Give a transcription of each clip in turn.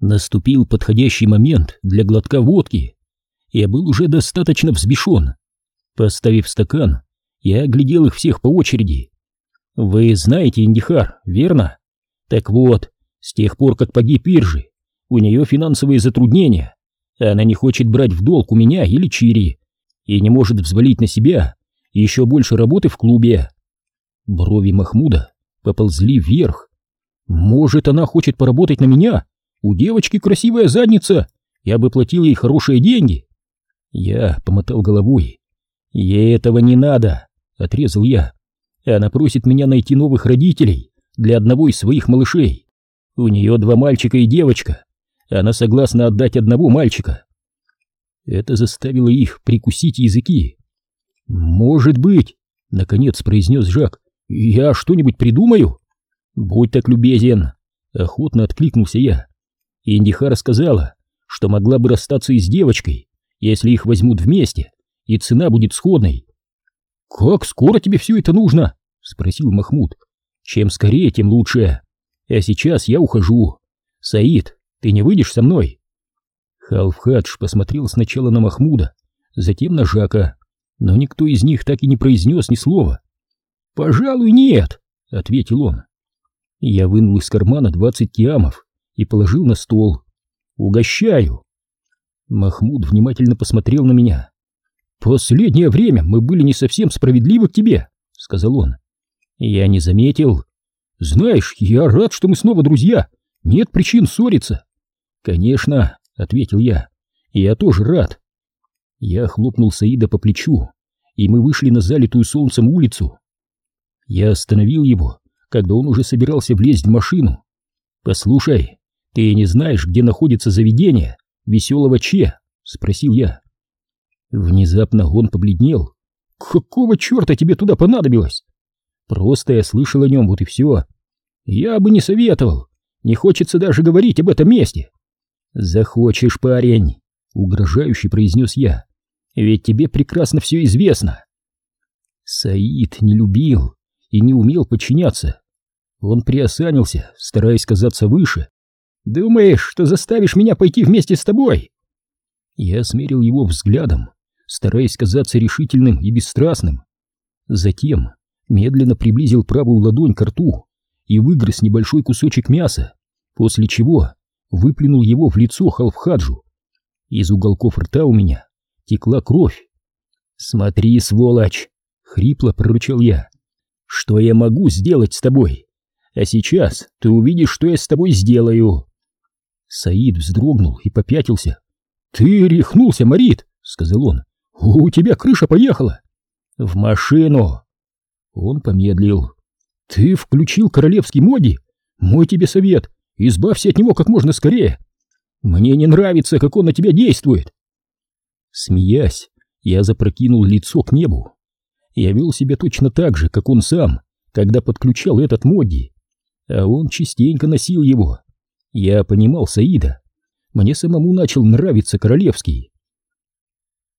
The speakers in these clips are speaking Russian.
Наступил подходящий момент для глотка водки. Я был уже достаточно взбешен. Поставив стакан, я оглядел их всех по очереди. Вы знаете Индихар, верно? Так вот, с тех пор, как погиб Иржи, у нее финансовые затруднения. Она не хочет брать в долг у меня или Чири и не может взвалить на себя еще больше работы в клубе. Брови Махмуда поползли вверх. Может, она хочет поработать на меня? У девочки красивая задница, я бы платил ей хорошие деньги. Я помотал головой. Ей этого не надо, отрезал я. Она просит меня найти новых родителей для одного из своих малышей. У нее два мальчика и девочка. Она согласна отдать одного мальчика. Это заставило их прикусить языки. «Может быть», — наконец произнес Жак, — «я что-нибудь придумаю?» «Будь так любезен», — охотно откликнулся я. Индиха сказала, что могла бы расстаться и с девочкой, если их возьмут вместе, и цена будет сходной. «Как скоро тебе все это нужно?» — спросил Махмуд. «Чем скорее, тем лучше. А сейчас я ухожу. Саид, ты не выйдешь со мной?» Халфхадж посмотрел сначала на Махмуда, затем на Жака, но никто из них так и не произнес ни слова. «Пожалуй, нет», — ответил он. Я вынул из кармана двадцать киамов и положил на стол. «Угощаю!» Махмуд внимательно посмотрел на меня. «Последнее время мы были не совсем справедливы к тебе», — сказал он. «Я не заметил. Знаешь, я рад, что мы снова друзья. Нет причин ссориться». «Конечно», — ответил я. «Я тоже рад». Я хлопнул Саида по плечу, и мы вышли на залитую солнцем улицу. Я остановил его, когда он уже собирался влезть в машину. «Послушай, ты не знаешь, где находится заведение веселого Че?» — спросил я. Внезапно он побледнел. «Какого черта тебе туда понадобилось?» «Просто я слышал о нем, вот и все. Я бы не советовал. Не хочется даже говорить об этом месте». «Захочешь, парень», — угрожающе произнес я. «Ведь тебе прекрасно все известно». Саид не любил и не умел подчиняться. Он приосанился, стараясь казаться выше. «Думаешь, что заставишь меня пойти вместе с тобой?» Я смерил его взглядом стараясь казаться решительным и бесстрастным. Затем медленно приблизил правую ладонь к рту и выгрыз небольшой кусочек мяса, после чего выплюнул его в лицо Халфхаджу. Из уголков рта у меня текла кровь. «Смотри, сволочь!» — хрипло прорычал я. «Что я могу сделать с тобой? А сейчас ты увидишь, что я с тобой сделаю!» Саид вздрогнул и попятился. «Ты рехнулся, Марит!» — сказал он. «У тебя крыша поехала!» «В машину!» Он помедлил. «Ты включил королевский моди? Мой тебе совет, избавься от него как можно скорее! Мне не нравится, как он на тебя действует!» Смеясь, я запрокинул лицо к небу. Я вел себя точно так же, как он сам, когда подключал этот моди. А он частенько носил его. Я понимал Саида. Мне самому начал нравиться королевский.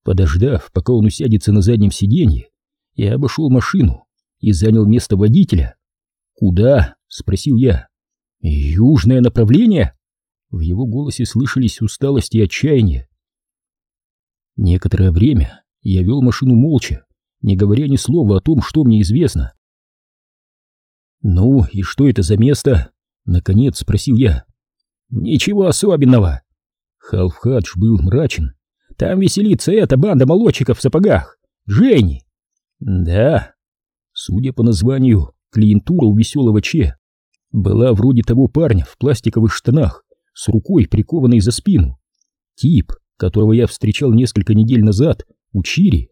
Подождав, пока он усядется на заднем сиденье, я обошел машину и занял место водителя. «Куда?» — спросил я. «Южное направление?» В его голосе слышались усталость и отчаяние. Некоторое время я вел машину молча, не говоря ни слова о том, что мне известно. «Ну, и что это за место?» — наконец спросил я. «Ничего особенного». Халфхадж был мрачен там веселится эта банда молодчиков в сапогах. Дженни. Да. Судя по названию, клиентура у веселого Че была вроде того парня в пластиковых штанах с рукой, прикованной за спину. Тип, которого я встречал несколько недель назад у Чири.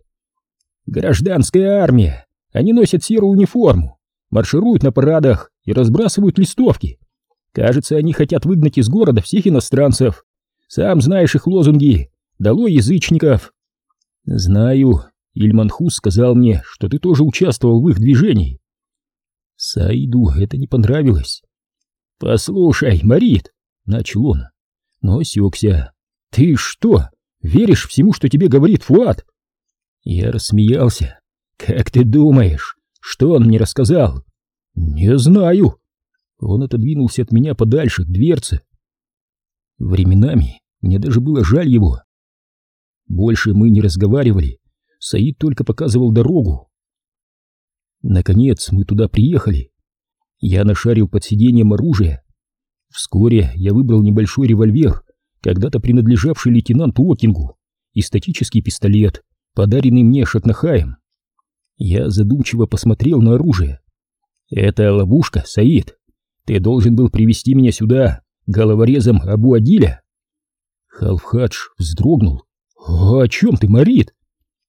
Гражданская армия. Они носят серую униформу, маршируют на парадах и разбрасывают листовки. Кажется, они хотят выгнать из города всех иностранцев. Сам знаешь их лозунги Долой язычников! Знаю, Ильманхус сказал мне, что ты тоже участвовал в их движении. Саиду это не понравилось. Послушай, Марит, начал он, но осекся. Ты что, веришь всему, что тебе говорит Фуат? Я рассмеялся. Как ты думаешь, что он мне рассказал? Не знаю. Он отодвинулся от меня подальше к дверце. Временами мне даже было жаль его. Больше мы не разговаривали, Саид только показывал дорогу. Наконец мы туда приехали. Я нашарил под сиденьем оружие. Вскоре я выбрал небольшой револьвер, когда-то принадлежавший лейтенанту Окингу, и статический пистолет, подаренный мне Шатнахаем. Я задумчиво посмотрел на оружие. «Это ловушка, Саид. Ты должен был привести меня сюда, головорезом Абу Адиля». Халфхадж вздрогнул. «О чем ты, Марит?»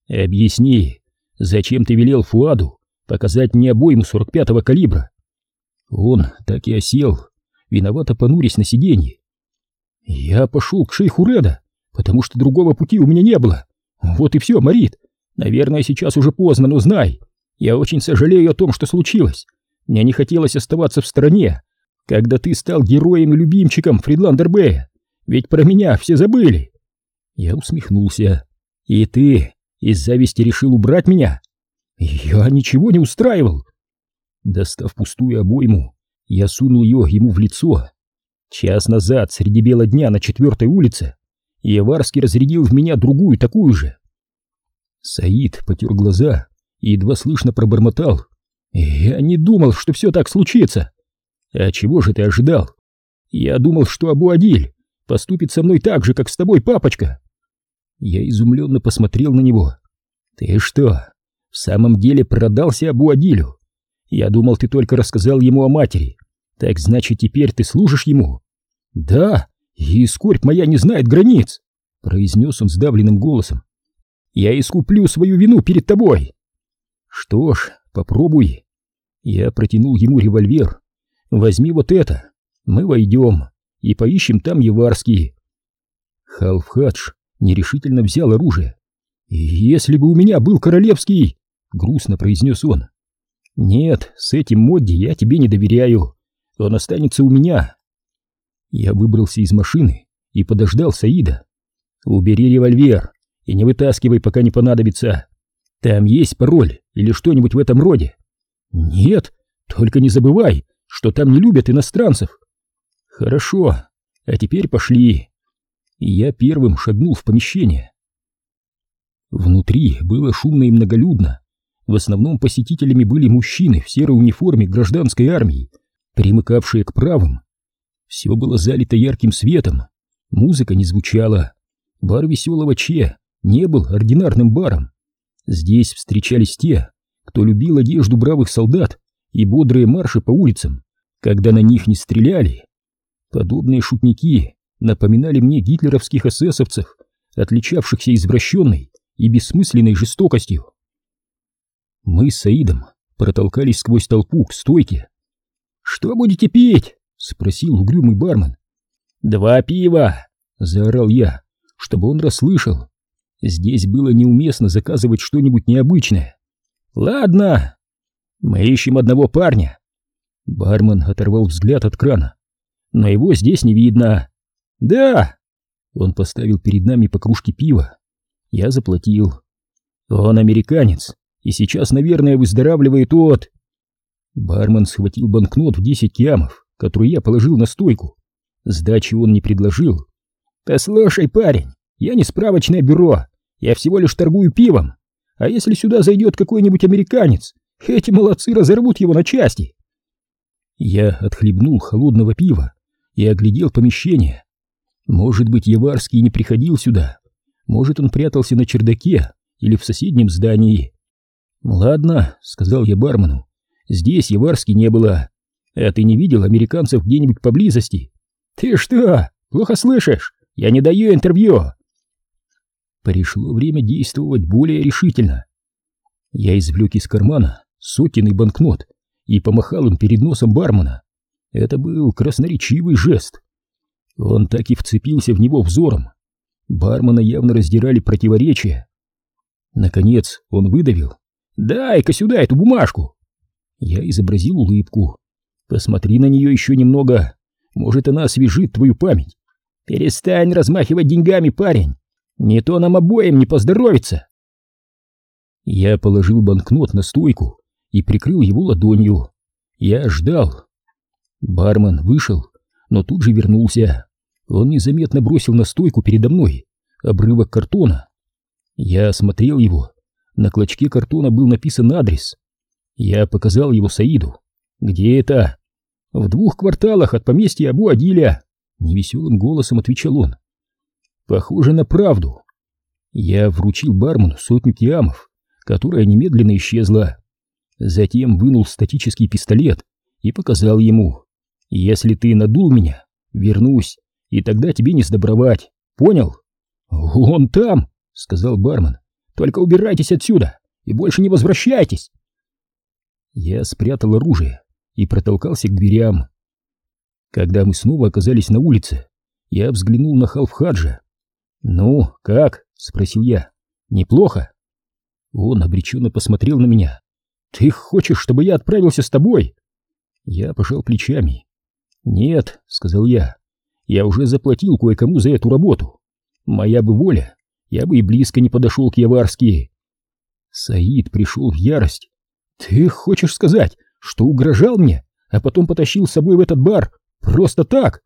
«Объясни, зачем ты велел Фуаду показать мне обойму 45-го калибра?» Он так и осел, виновато понурясь на сиденье. «Я пошел к шейху Реда, потому что другого пути у меня не было. Вот и все, Марит. Наверное, сейчас уже поздно, но знай, я очень сожалею о том, что случилось. Мне не хотелось оставаться в стороне, когда ты стал героем и любимчиком Фридландер Бэя. Ведь про меня все забыли. Я усмехнулся. И ты из зависти решил убрать меня? Я ничего не устраивал. Достав пустую обойму, я сунул ее ему в лицо. Час назад, среди бела дня на четвертой улице, Яварский разрядил в меня другую такую же. Саид потер глаза и едва слышно пробормотал. «Я не думал, что все так случится!» «А чего же ты ожидал?» «Я думал, что Абу-Адиль поступит со мной так же, как с тобой, папочка!» Я изумленно посмотрел на него. «Ты что, в самом деле продался Абу-Адилю? Я думал, ты только рассказал ему о матери. Так значит, теперь ты служишь ему?» «Да, и скорбь моя не знает границ!» произнес он сдавленным голосом. «Я искуплю свою вину перед тобой!» «Что ж, попробуй!» Я протянул ему револьвер. «Возьми вот это, мы войдем и поищем там Еварский». Халфхадж нерешительно взял оружие. «Если бы у меня был королевский!» — грустно произнес он. «Нет, с этим Модди я тебе не доверяю. Он останется у меня». Я выбрался из машины и подождал Саида. «Убери револьвер и не вытаскивай, пока не понадобится. Там есть пароль или что-нибудь в этом роде?» «Нет, только не забывай, что там не любят иностранцев». «Хорошо, а теперь пошли» я первым шагнул в помещение. Внутри было шумно и многолюдно. В основном посетителями были мужчины в серой униформе гражданской армии, примыкавшие к правым. Все было залито ярким светом, музыка не звучала. Бар веселого Че не был ординарным баром. Здесь встречались те, кто любил одежду бравых солдат и бодрые марши по улицам, когда на них не стреляли. Подобные шутники напоминали мне гитлеровских эсэсовцев, отличавшихся извращенной и бессмысленной жестокостью. Мы с Саидом протолкались сквозь толпу к стойке. «Что будете пить?» — спросил угрюмый бармен. «Два пива!» — заорал я, чтобы он расслышал. Здесь было неуместно заказывать что-нибудь необычное. «Ладно, мы ищем одного парня». Бармен оторвал взгляд от крана. «Но его здесь не видно. «Да!» Он поставил перед нами по кружке пива. Я заплатил. «Он американец, и сейчас, наверное, выздоравливает от...» Бармен схватил банкнот в десять киамов, который я положил на стойку. Сдачи он не предложил. «Послушай, парень, я не справочное бюро, я всего лишь торгую пивом. А если сюда зайдет какой-нибудь американец, эти молодцы разорвут его на части!» Я отхлебнул холодного пива и оглядел помещение. Может быть, Яварский не приходил сюда. Может, он прятался на чердаке или в соседнем здании. «Ладно», — сказал я бармену, — «здесь Яварский не было. А ты не видел американцев где-нибудь поблизости?» «Ты что, плохо слышишь? Я не даю интервью!» Пришло время действовать более решительно. Я извлек из кармана сотенный банкнот и помахал им перед носом бармена. Это был красноречивый жест. Он так и вцепился в него взором. Бармена явно раздирали противоречия. Наконец он выдавил. «Дай-ка сюда эту бумажку!» Я изобразил улыбку. «Посмотри на нее еще немного. Может, она освежит твою память. Перестань размахивать деньгами, парень. Не то нам обоим не поздоровится!» Я положил банкнот на стойку и прикрыл его ладонью. Я ждал. Бармен вышел но тут же вернулся. Он незаметно бросил на стойку передо мной обрывок картона. Я осмотрел его. На клочке картона был написан адрес. Я показал его Саиду. «Где это?» «В двух кварталах от поместья Абу-Адиля», — невеселым голосом отвечал он. «Похоже на правду». Я вручил бармену сотню киамов, которая немедленно исчезла. Затем вынул статический пистолет и показал ему. «Если ты надул меня, вернусь, и тогда тебе не сдобровать. Понял?» «Он там!» — сказал бармен. «Только убирайтесь отсюда и больше не возвращайтесь!» Я спрятал оружие и протолкался к дверям. Когда мы снова оказались на улице, я взглянул на Халфхаджа. «Ну, как?» — спросил я. «Неплохо?» Он обреченно посмотрел на меня. «Ты хочешь, чтобы я отправился с тобой?» Я пожал плечами. «Нет», — сказал я, — «я уже заплатил кое-кому за эту работу. Моя бы воля, я бы и близко не подошел к Яварски». Саид пришел в ярость. «Ты хочешь сказать, что угрожал мне, а потом потащил с собой в этот бар просто так?»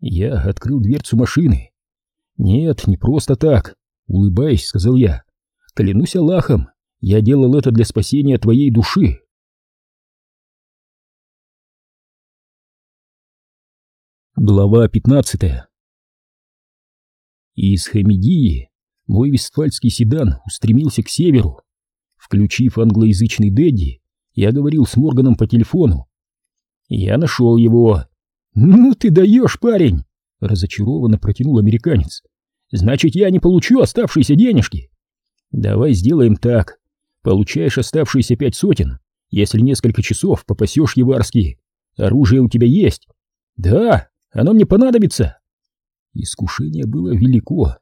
Я открыл дверцу машины. «Нет, не просто так», — улыбаясь, сказал я. «Клянусь Аллахом, я делал это для спасения твоей души». Глава пятнадцатая Из Хамидии мой вестфальский седан устремился к северу. Включив англоязычный Дэдди, я говорил с Морганом по телефону. «Я нашел его». «Ну ты даешь, парень!» — разочарованно протянул американец. «Значит, я не получу оставшиеся денежки». «Давай сделаем так. Получаешь оставшиеся пять сотен, если несколько часов попасешь Еварский. Оружие у тебя есть?» «Да, оно мне понадобится». Искушение было велико.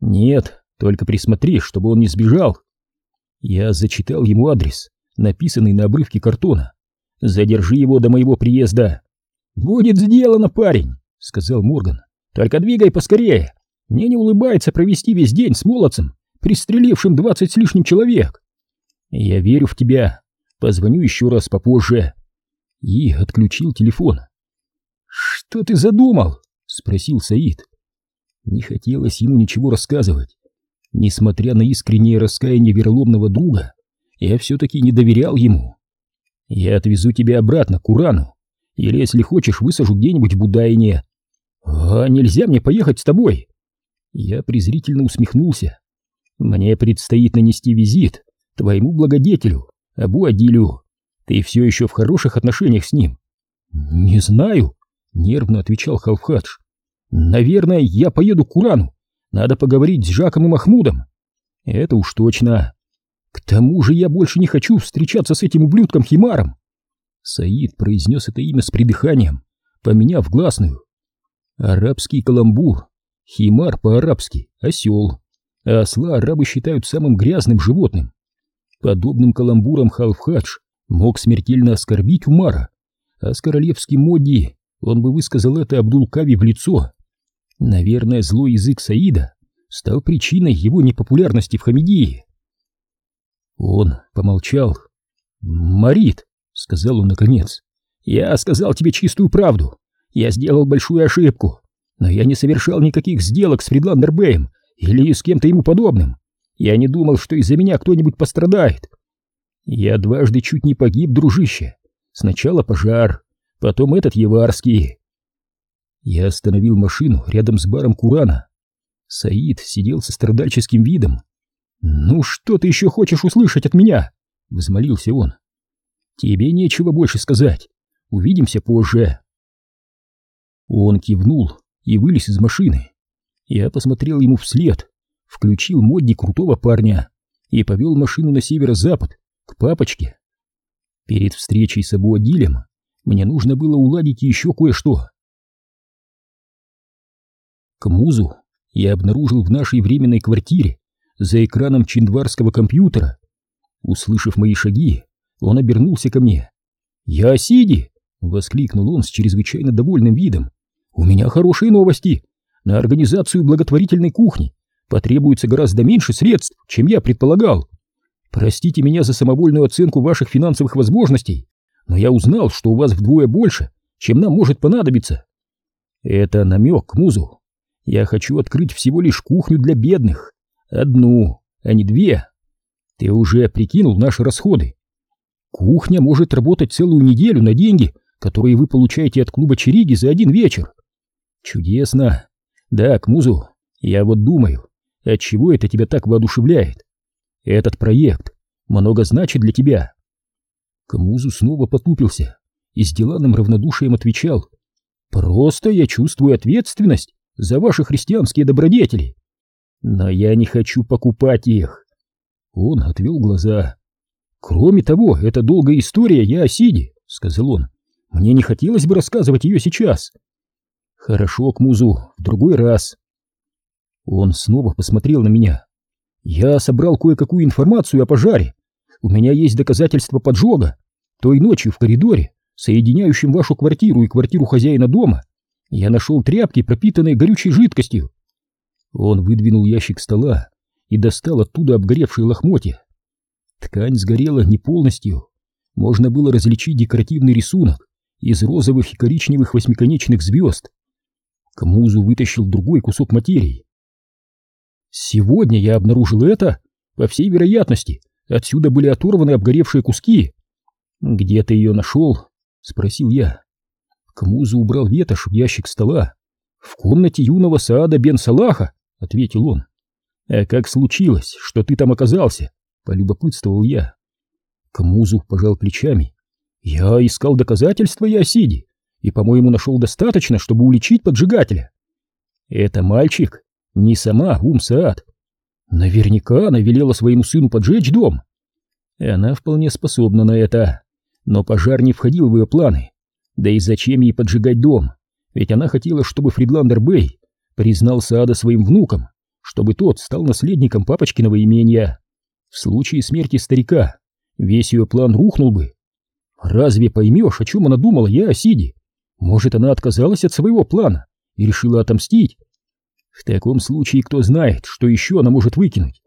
«Нет, только присмотри, чтобы он не сбежал». Я зачитал ему адрес, написанный на обрывке картона. «Задержи его до моего приезда». «Будет сделано, парень», — сказал Морган. «Только двигай поскорее. Мне не улыбается провести весь день с молодцем, пристрелившим двадцать с лишним человек». «Я верю в тебя. Позвоню еще раз попозже». И отключил телефон. «Что ты задумал?» — спросил Саид. Не хотелось ему ничего рассказывать. Несмотря на искреннее раскаяние вероломного друга, я все-таки не доверял ему. Я отвезу тебя обратно к Урану, или, если хочешь, высажу где-нибудь в Будайне. А нельзя мне поехать с тобой? Я презрительно усмехнулся. Мне предстоит нанести визит твоему благодетелю, Абу Адилю. Ты все еще в хороших отношениях с ним? Не знаю, нервно отвечал Халфхадж. Наверное, я поеду к Урану. Надо поговорить с Жаком и Махмудом. Это уж точно. К тому же я больше не хочу встречаться с этим ублюдком Химаром. Саид произнес это имя с придыханием, поменяв гласную. Арабский каламбур. Химар по-арабски — осел. А осла арабы считают самым грязным животным. Подобным каламбуром Халфхадж мог смертельно оскорбить Умара, а с королевским Модди он бы высказал это Абдул-Кави в лицо. Наверное, злой язык Саида стал причиной его непопулярности в Хамидии. Он помолчал. «Марит», — сказал он наконец, — «я сказал тебе чистую правду. Я сделал большую ошибку, но я не совершал никаких сделок с Фридландербеем или с кем-то ему подобным. Я не думал, что из-за меня кто-нибудь пострадает. Я дважды чуть не погиб, дружище. Сначала пожар, потом этот Еварский. Я остановил машину рядом с баром Курана. Саид сидел со страдальческим видом. «Ну что ты еще хочешь услышать от меня?» — взмолился он. «Тебе нечего больше сказать. Увидимся позже». Он кивнул и вылез из машины. Я посмотрел ему вслед, включил модди крутого парня и повел машину на северо-запад, к папочке. Перед встречей с Абуадилем мне нужно было уладить еще кое-что. К Музу я обнаружил в нашей временной квартире за экраном чиндварского компьютера. Услышав мои шаги, он обернулся ко мне. «Я Сиди!» — воскликнул он с чрезвычайно довольным видом. «У меня хорошие новости. На организацию благотворительной кухни потребуется гораздо меньше средств, чем я предполагал. Простите меня за самовольную оценку ваших финансовых возможностей, но я узнал, что у вас вдвое больше, чем нам может понадобиться. Это намек музу. Я хочу открыть всего лишь кухню для бедных. Одну, а не две. Ты уже прикинул наши расходы? Кухня может работать целую неделю на деньги, которые вы получаете от клуба Чериги за один вечер. Чудесно. Да, к музу. Я вот думаю, от чего это тебя так воодушевляет? Этот проект много значит для тебя. Камузу снова потупился и с деланным равнодушием отвечал. Просто я чувствую ответственность за ваши христианские добродетели. Но я не хочу покупать их. Он отвел глаза. Кроме того, это долгая история, я о Сиде, сказал он. Мне не хотелось бы рассказывать ее сейчас. Хорошо, Кмузу, в другой раз. Он снова посмотрел на меня. Я собрал кое-какую информацию о пожаре. У меня есть доказательства поджога. Той ночью в коридоре, соединяющем вашу квартиру и квартиру хозяина дома, я нашел тряпки, пропитанные горючей жидкостью. Он выдвинул ящик стола и достал оттуда обгоревшие лохмотья. Ткань сгорела не полностью. Можно было различить декоративный рисунок из розовых и коричневых восьмиконечных звезд. Камузу вытащил другой кусок материи. Сегодня я обнаружил это. По всей вероятности, отсюда были оторваны обгоревшие куски. Где ты ее нашел? Спросил я. Камузу убрал ветошь в ящик стола. В комнате юного Саада бен Салаха, ответил он. А как случилось, что ты там оказался? Полюбопытствовал я. Камузу пожал плечами. Я искал доказательства Ясиди и, по-моему, нашел достаточно, чтобы уличить поджигателя. Это мальчик, не сама Ум Саад. Наверняка она велела своему сыну поджечь дом. И она вполне способна на это. Но пожар не входил в ее планы. Да и зачем ей поджигать дом? Ведь она хотела, чтобы Фридландер Бэй признал Саада своим внуком, чтобы тот стал наследником папочкиного имения. В случае смерти старика весь ее план рухнул бы. Разве поймешь, о чем она думала, я о? Может, она отказалась от своего плана и решила отомстить? В таком случае кто знает, что еще она может выкинуть?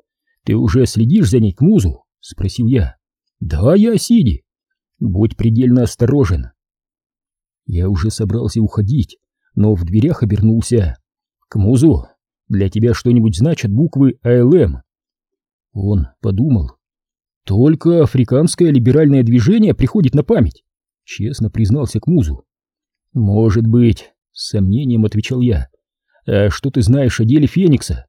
Ты уже следишь за ней к музу? Спросил я. Да, я о Сиде. Будь предельно осторожен. Я уже собрался уходить, но в дверях обернулся. К музу, для тебя что-нибудь значат буквы АЛМ? Он подумал, только африканское либеральное движение приходит на память, честно признался к музу. Может быть, с сомнением отвечал я. А что ты знаешь о деле Феникса?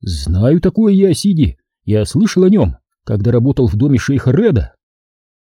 Знаю такое я Сиди. Я слышал о нем, когда работал в доме шейха Реда.